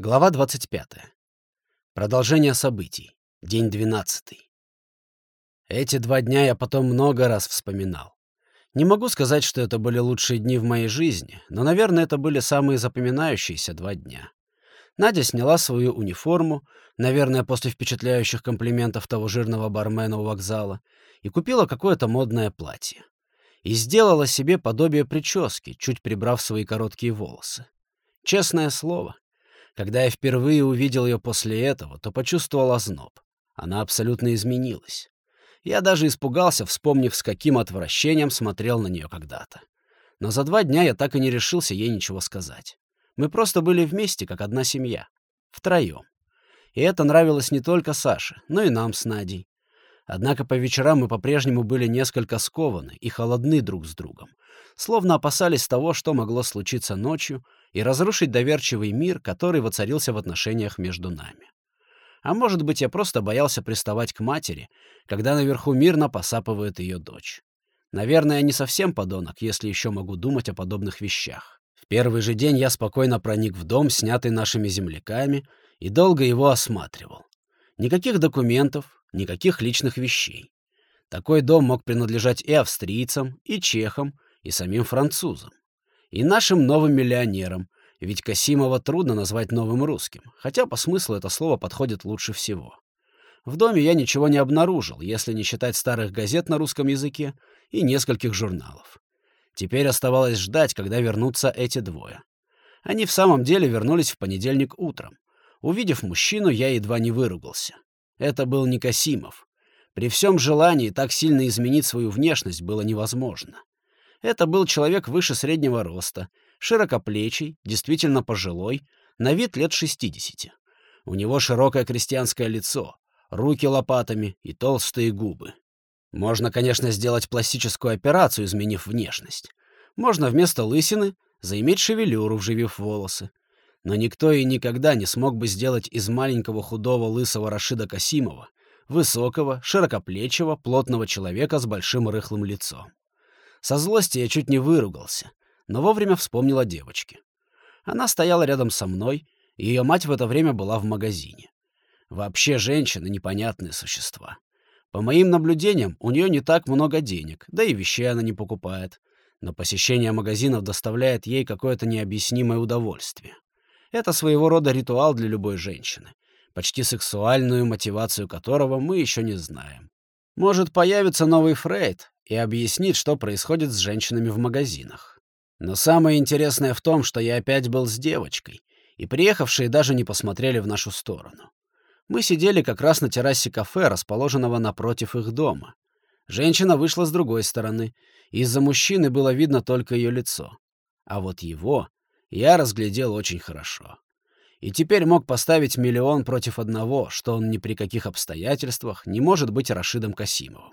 Глава 25. Продолжение событий. День 12. Эти два дня я потом много раз вспоминал. Не могу сказать, что это были лучшие дни в моей жизни, но, наверное, это были самые запоминающиеся два дня. Надя сняла свою униформу, наверное, после впечатляющих комплиментов того жирного бармена у вокзала, и купила какое-то модное платье. И сделала себе подобие прически, чуть прибрав свои короткие волосы. Честное слово, когда я впервые увидел ее после этого, то почувствовал озноб. Она абсолютно изменилась. Я даже испугался, вспомнив, с каким отвращением смотрел на нее когда-то. Но за два дня я так и не решился ей ничего сказать. Мы просто были вместе, как одна семья. Втроем. И это нравилось не только Саше, но и нам с Надей. Однако по вечерам мы по-прежнему были несколько скованы и холодны друг с другом, словно опасались того, что могло случиться ночью, и разрушить доверчивый мир, который воцарился в отношениях между нами. А может быть, я просто боялся приставать к матери, когда наверху мирно посапывает ее дочь. Наверное, я не совсем подонок, если еще могу думать о подобных вещах. В первый же день я спокойно проник в дом, снятый нашими земляками, и долго его осматривал. Никаких документов, никаких личных вещей. Такой дом мог принадлежать и австрийцам, и чехам, и самим французам и нашим новым миллионерам, ведь Касимова трудно назвать новым русским, хотя по смыслу это слово подходит лучше всего. В доме я ничего не обнаружил, если не считать старых газет на русском языке и нескольких журналов. Теперь оставалось ждать, когда вернутся эти двое. Они в самом деле вернулись в понедельник утром. Увидев мужчину, я едва не выругался. Это был не Касимов. При всем желании так сильно изменить свою внешность было невозможно. Это был человек выше среднего роста, широкоплечий, действительно пожилой, на вид лет 60. У него широкое крестьянское лицо, руки лопатами и толстые губы. Можно, конечно, сделать пластическую операцию, изменив внешность. Можно вместо лысины заиметь шевелюру, вживив волосы. Но никто и никогда не смог бы сделать из маленького худого лысого Рашида Касимова высокого, широкоплечего, плотного человека с большим рыхлым лицом. Со злости я чуть не выругался, но вовремя вспомнил о девочке. Она стояла рядом со мной, и ее мать в это время была в магазине. Вообще женщины — непонятные существа. По моим наблюдениям, у нее не так много денег, да и вещей она не покупает. Но посещение магазинов доставляет ей какое-то необъяснимое удовольствие. Это своего рода ритуал для любой женщины, почти сексуальную мотивацию которого мы еще не знаем. Может, появится новый Фрейд, и объяснит, что происходит с женщинами в магазинах. Но самое интересное в том, что я опять был с девочкой, и приехавшие даже не посмотрели в нашу сторону. Мы сидели как раз на террасе кафе, расположенного напротив их дома. Женщина вышла с другой стороны, и из-за мужчины было видно только ее лицо. А вот его я разглядел очень хорошо. И теперь мог поставить миллион против одного, что он ни при каких обстоятельствах не может быть Рашидом Касимовым.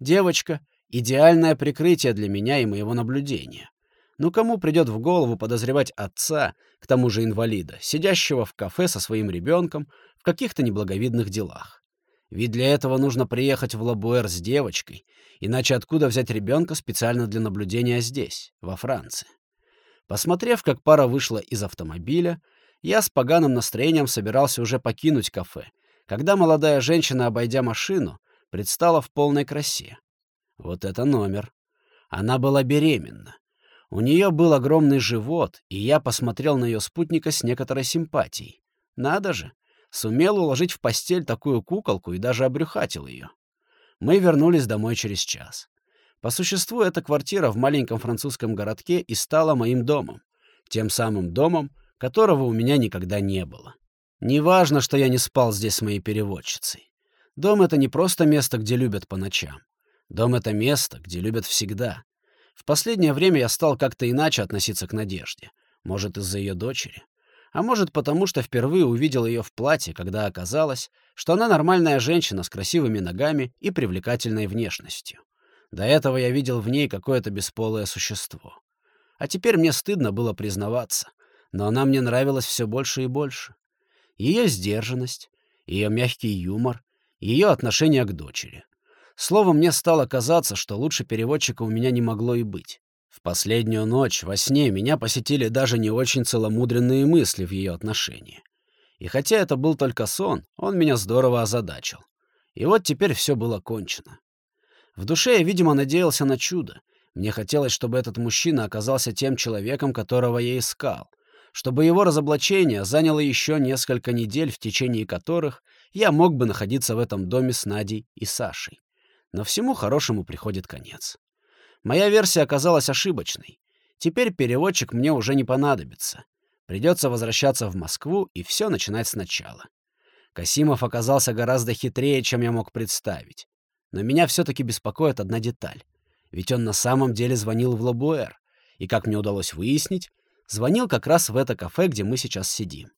Девочка — идеальное прикрытие для меня и моего наблюдения. Но кому придет в голову подозревать отца, к тому же инвалида, сидящего в кафе со своим ребенком в каких-то неблаговидных делах? Ведь для этого нужно приехать в Лабуэр с девочкой, иначе откуда взять ребенка специально для наблюдения здесь, во Франции? Посмотрев, как пара вышла из автомобиля, я с поганым настроением собирался уже покинуть кафе, когда молодая женщина, обойдя машину, предстала в полной красе. Вот это номер. Она была беременна. У нее был огромный живот, и я посмотрел на ее спутника с некоторой симпатией. Надо же, сумел уложить в постель такую куколку и даже обрюхатил ее. Мы вернулись домой через час. По существу, эта квартира в маленьком французском городке и стала моим домом. Тем самым домом, которого у меня никогда не было. Неважно, что я не спал здесь с моей переводчицей. Дом — это не просто место, где любят по ночам. Дом — это место, где любят всегда. В последнее время я стал как-то иначе относиться к Надежде. Может, из-за ее дочери. А может, потому что впервые увидел ее в платье, когда оказалось, что она нормальная женщина с красивыми ногами и привлекательной внешностью. До этого я видел в ней какое-то бесполое существо. А теперь мне стыдно было признаваться, но она мне нравилась все больше и больше. Ее сдержанность, ее мягкий юмор, ее отношение к дочери. Словом, мне стало казаться, что лучше переводчика у меня не могло и быть. В последнюю ночь во сне меня посетили даже не очень целомудренные мысли в ее отношении. И хотя это был только сон, он меня здорово озадачил. И вот теперь все было кончено. В душе я, видимо, надеялся на чудо. Мне хотелось, чтобы этот мужчина оказался тем человеком, которого я искал, чтобы его разоблачение заняло еще несколько недель, в течение которых я мог бы находиться в этом доме с Надей и Сашей. Но всему хорошему приходит конец. Моя версия оказалась ошибочной. Теперь переводчик мне уже не понадобится. Придется возвращаться в Москву и все начинать сначала. Касимов оказался гораздо хитрее, чем я мог представить. Но меня все-таки беспокоит одна деталь. Ведь он на самом деле звонил в Лабуэр. И, как мне удалось выяснить, звонил как раз в это кафе, где мы сейчас сидим.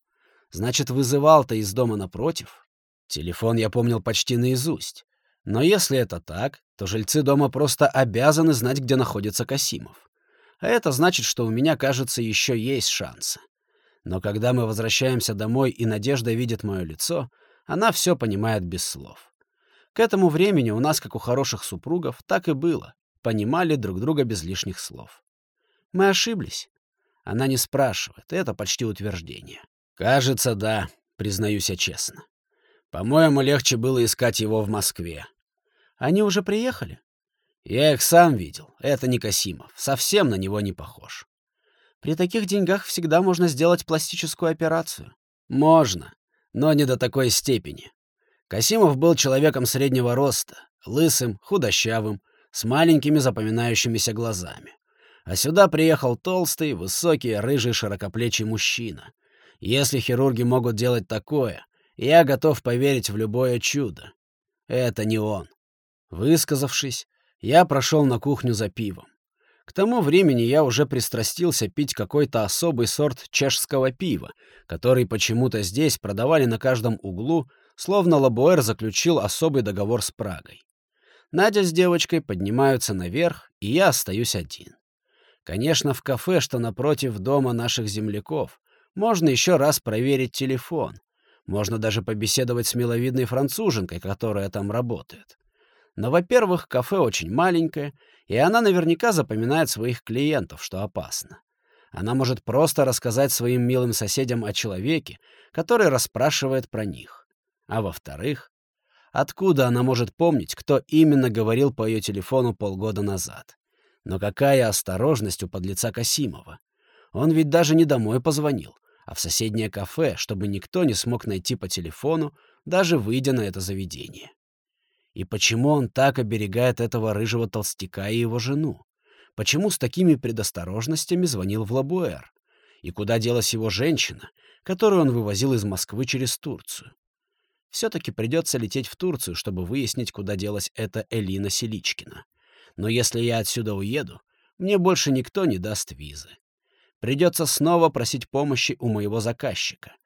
Значит, вызывал-то из дома напротив. Телефон я помнил почти наизусть. Но если это так, то жильцы дома просто обязаны знать, где находится Касимов. А это значит, что у меня, кажется, еще есть шансы. Но когда мы возвращаемся домой и Надежда видит мое лицо, она все понимает без слов. К этому времени у нас, как у хороших супругов, так и было. Понимали друг друга без лишних слов. Мы ошиблись. Она не спрашивает, это почти утверждение. Кажется, да, признаюсь я честно. По-моему, легче было искать его в Москве. Они уже приехали? Я их сам видел. Это не Касимов. Совсем на него не похож. При таких деньгах всегда можно сделать пластическую операцию. Можно, но не до такой степени. Касимов был человеком среднего роста, лысым, худощавым, с маленькими запоминающимися глазами. А сюда приехал толстый, высокий, рыжий, широкоплечий мужчина. Если хирурги могут делать такое, я готов поверить в любое чудо. Это не он. Высказавшись, я прошел на кухню за пивом. К тому времени я уже пристрастился пить какой-то особый сорт чешского пива, который почему-то здесь продавали на каждом углу, словно Лабуэр заключил особый договор с Прагой. Надя с девочкой поднимаются наверх, и я остаюсь один. Конечно, в кафе, что напротив дома наших земляков, можно еще раз проверить телефон. Можно даже побеседовать с миловидной француженкой, которая там работает. Но, во-первых, кафе очень маленькое, и она наверняка запоминает своих клиентов, что опасно. Она может просто рассказать своим милым соседям о человеке, который расспрашивает про них. А во-вторых, откуда она может помнить, кто именно говорил по ее телефону полгода назад? Но какая осторожность у подлеца Касимова? Он ведь даже не домой позвонил, а в соседнее кафе, чтобы никто не смог найти по телефону, даже выйдя на это заведение. И почему он так оберегает этого рыжего толстяка и его жену? Почему с такими предосторожностями звонил в Лабуэр? И куда делась его женщина, которую он вывозил из Москвы через Турцию? Все-таки придется лететь в Турцию, чтобы выяснить, куда делась эта Элина Селичкина. Но если я отсюда уеду, мне больше никто не даст визы. Придется снова просить помощи у моего заказчика.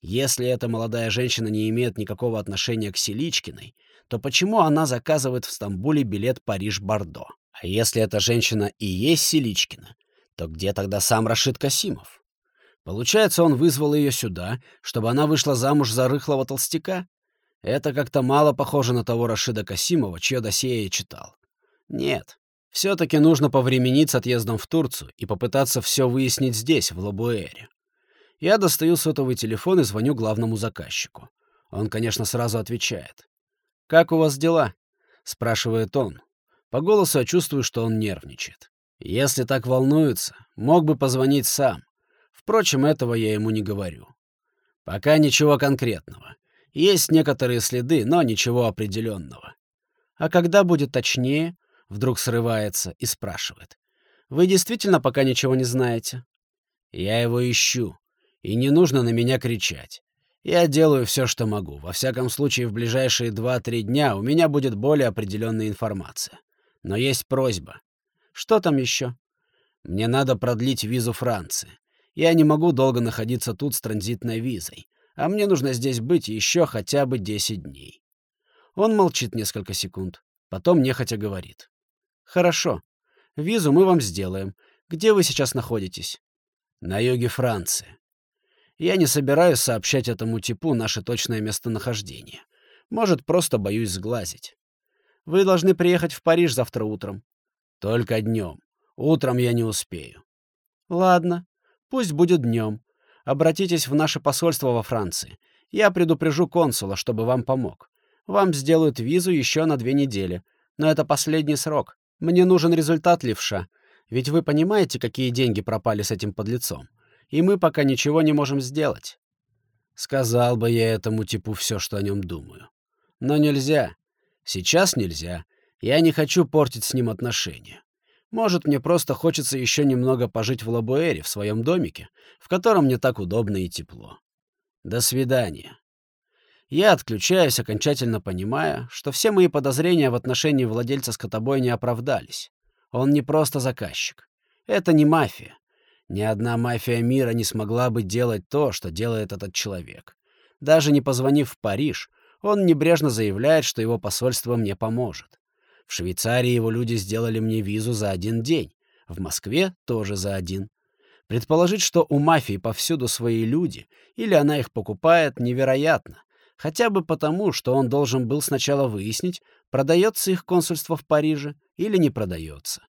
Если эта молодая женщина не имеет никакого отношения к Селичкиной, то почему она заказывает в Стамбуле билет Париж-Бордо? А если эта женщина и есть Селичкина, то где тогда сам Рашид Касимов? Получается, он вызвал ее сюда, чтобы она вышла замуж за рыхлого толстяка? Это как-то мало похоже на того Рашида Касимова, чье досье я читал. Нет, все-таки нужно повременить с отъездом в Турцию и попытаться все выяснить здесь, в Лабуэре. Я достаю сотовый телефон и звоню главному заказчику. Он, конечно, сразу отвечает. «Как у вас дела?» — спрашивает он. По голосу я чувствую, что он нервничает. Если так волнуется, мог бы позвонить сам. Впрочем, этого я ему не говорю. Пока ничего конкретного. Есть некоторые следы, но ничего определенного. А когда будет точнее, вдруг срывается и спрашивает. Вы действительно пока ничего не знаете? Я его ищу, и не нужно на меня кричать. Я делаю все, что могу. Во всяком случае, в ближайшие 2-3 дня у меня будет более определенная информация. Но есть просьба. Что там еще? Мне надо продлить визу Франции. Я не могу долго находиться тут с транзитной визой, а мне нужно здесь быть еще хотя бы 10 дней. Он молчит несколько секунд, потом нехотя говорит. «Хорошо. Визу мы вам сделаем. Где вы сейчас находитесь?» «На юге Франции. Я не собираюсь сообщать этому типу наше точное местонахождение. Может, просто боюсь сглазить. Вы должны приехать в Париж завтра утром. Только днем. Утром я не успею. Ладно, пусть будет днем. Обратитесь в наше посольство во Франции. Я предупрежу консула, чтобы вам помог. Вам сделают визу еще на две недели. Но это последний срок. Мне нужен результат, левша. Ведь вы понимаете, какие деньги пропали с этим подлецом. И мы пока ничего не можем сделать. Сказал бы я этому типу все, что о нем думаю. Но нельзя. Сейчас нельзя. Я не хочу портить с ним отношения. Может, мне просто хочется еще немного пожить в Лабуэре, в своем домике, в котором мне так удобно и тепло. До свидания. Я отключаюсь, окончательно понимая, что все мои подозрения в отношении владельца скотобоя не оправдались. Он не просто заказчик. Это не мафия. Ни одна мафия мира не смогла бы делать то, что делает этот человек. Даже не позвонив в Париж, он небрежно заявляет, что его посольство мне поможет. В Швейцарии его люди сделали мне визу за один день, в Москве тоже за один. Предположить, что у мафии повсюду свои люди, или она их покупает, невероятно. Хотя бы потому, что он должен был сначала выяснить, продается их консульство в Париже или не продается.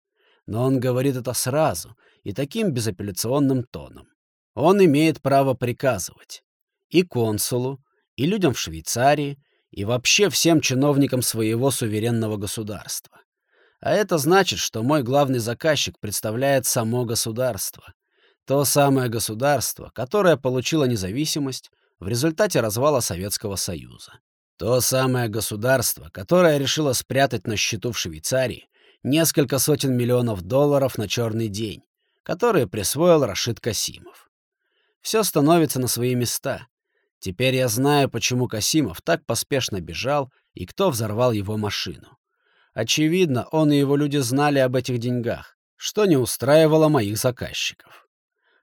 Но он говорит это сразу и таким безапелляционным тоном. Он имеет право приказывать. И консулу, и людям в Швейцарии, и вообще всем чиновникам своего суверенного государства. А это значит, что мой главный заказчик представляет само государство. То самое государство, которое получило независимость в результате развала Советского Союза. То самое государство, которое решило спрятать на счету в Швейцарии несколько сотен миллионов долларов на черный день, которые присвоил Рашид Касимов. Все становится на свои места. Теперь я знаю, почему Касимов так поспешно бежал и кто взорвал его машину. Очевидно, он и его люди знали об этих деньгах, что не устраивало моих заказчиков.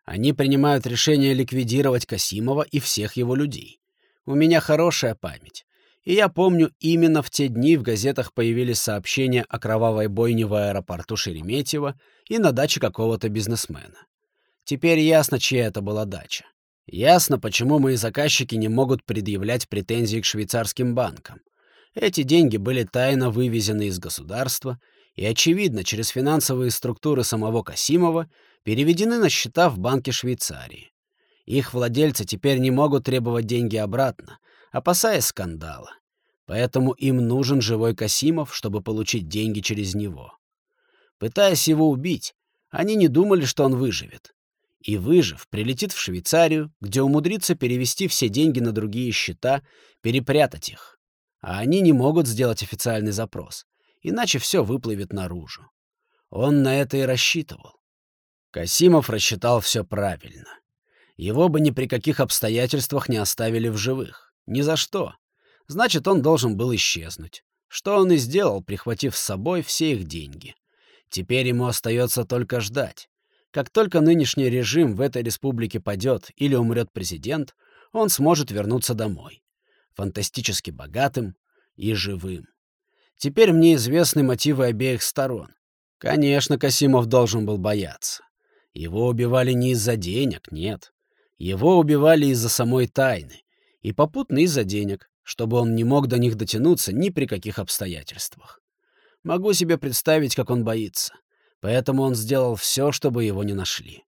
Они принимают решение ликвидировать Касимова и всех его людей. У меня хорошая память. И я помню, именно в те дни в газетах появились сообщения о кровавой бойне в аэропорту Шереметьево и на даче какого-то бизнесмена. Теперь ясно, чья это была дача. Ясно, почему мои заказчики не могут предъявлять претензии к швейцарским банкам. Эти деньги были тайно вывезены из государства и, очевидно, через финансовые структуры самого Касимова переведены на счета в банке Швейцарии. Их владельцы теперь не могут требовать деньги обратно, опасаясь скандала. Поэтому им нужен живой Касимов, чтобы получить деньги через него. Пытаясь его убить, они не думали, что он выживет и, выжив, прилетит в Швейцарию, где умудрится перевести все деньги на другие счета, перепрятать их. А они не могут сделать официальный запрос, иначе все выплывет наружу. Он на это и рассчитывал. Касимов рассчитал все правильно. Его бы ни при каких обстоятельствах не оставили в живых. Ни за что. Значит, он должен был исчезнуть. Что он и сделал, прихватив с собой все их деньги. Теперь ему остается только ждать. Как только нынешний режим в этой республике падет или умрет президент, он сможет вернуться домой. Фантастически богатым и живым. Теперь мне известны мотивы обеих сторон. Конечно, Касимов должен был бояться. Его убивали не из-за денег, нет. Его убивали из-за самой тайны. И попутно из-за денег, чтобы он не мог до них дотянуться ни при каких обстоятельствах. Могу себе представить, как он боится. Поэтому он сделал все, чтобы его не нашли.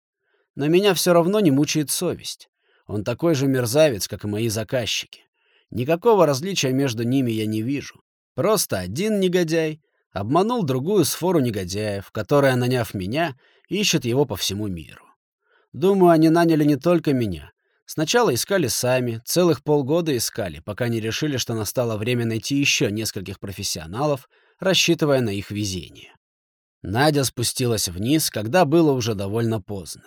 Но меня все равно не мучает совесть. Он такой же мерзавец, как и мои заказчики. Никакого различия между ними я не вижу. Просто один негодяй обманул другую сфору негодяев, которая, наняв меня, ищет его по всему миру. Думаю, они наняли не только меня. Сначала искали сами, целых полгода искали, пока не решили, что настало время найти еще нескольких профессионалов, рассчитывая на их везение. Надя спустилась вниз, когда было уже довольно поздно.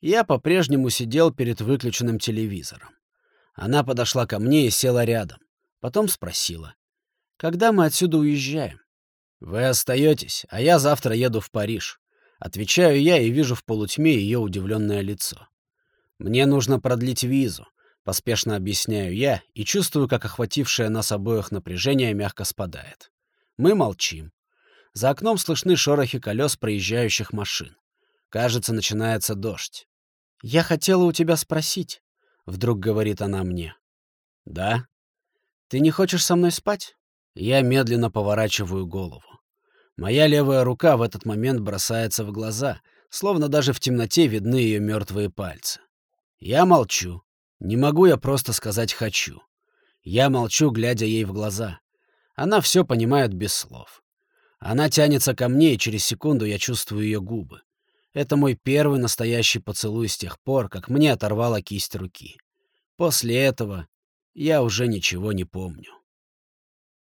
Я по-прежнему сидел перед выключенным телевизором. Она подошла ко мне и села рядом. Потом спросила. «Когда мы отсюда уезжаем?» «Вы остаетесь, а я завтра еду в Париж». Отвечаю я и вижу в полутьме ее удивленное лицо. «Мне нужно продлить визу», — поспешно объясняю я и чувствую, как охватившее нас обоих напряжение мягко спадает. Мы молчим. За окном слышны шорохи колес проезжающих машин. Кажется, начинается дождь. «Я хотела у тебя спросить», — вдруг говорит она мне. «Да?» «Ты не хочешь со мной спать?» Я медленно поворачиваю голову. Моя левая рука в этот момент бросается в глаза, словно даже в темноте видны ее мертвые пальцы. Я молчу. Не могу я просто сказать «хочу». Я молчу, глядя ей в глаза. Она все понимает без слов. Она тянется ко мне, и через секунду я чувствую ее губы. Это мой первый настоящий поцелуй с тех пор, как мне оторвала кисть руки. После этого я уже ничего не помню.